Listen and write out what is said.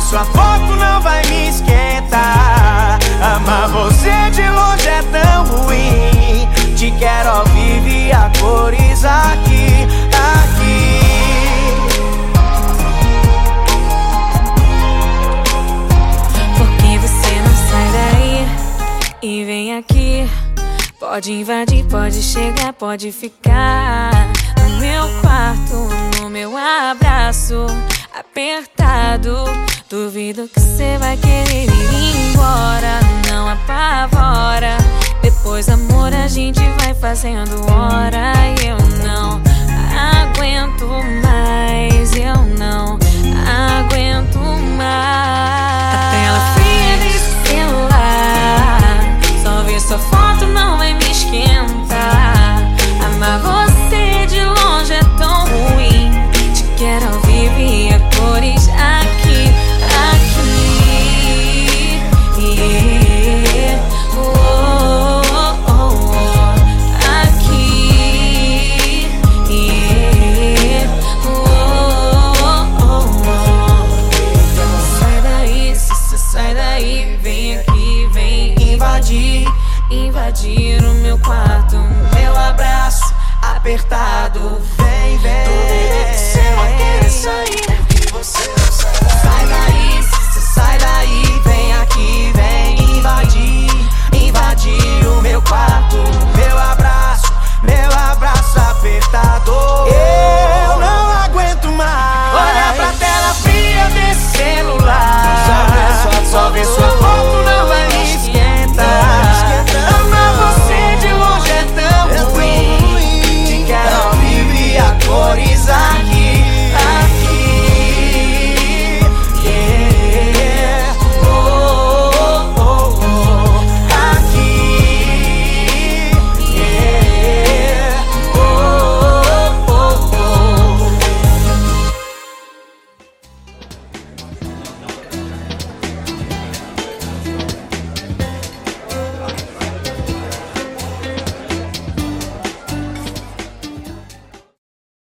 sua foto não vai me esquentar. Amar você de longe é tão ruim, te quero ao vivo e a cores aqui, aqui. Porque você não sai daí e vem aqui. Pode invadir, pode chegar, pode ficar no meu quarto, no meu abraço apertado. Duvido que você vai querer ir embora, não apavora. Depois, amor, a gente vai fazendo hora invadir o meu quarto, meu abraço apertado. Vem, vem,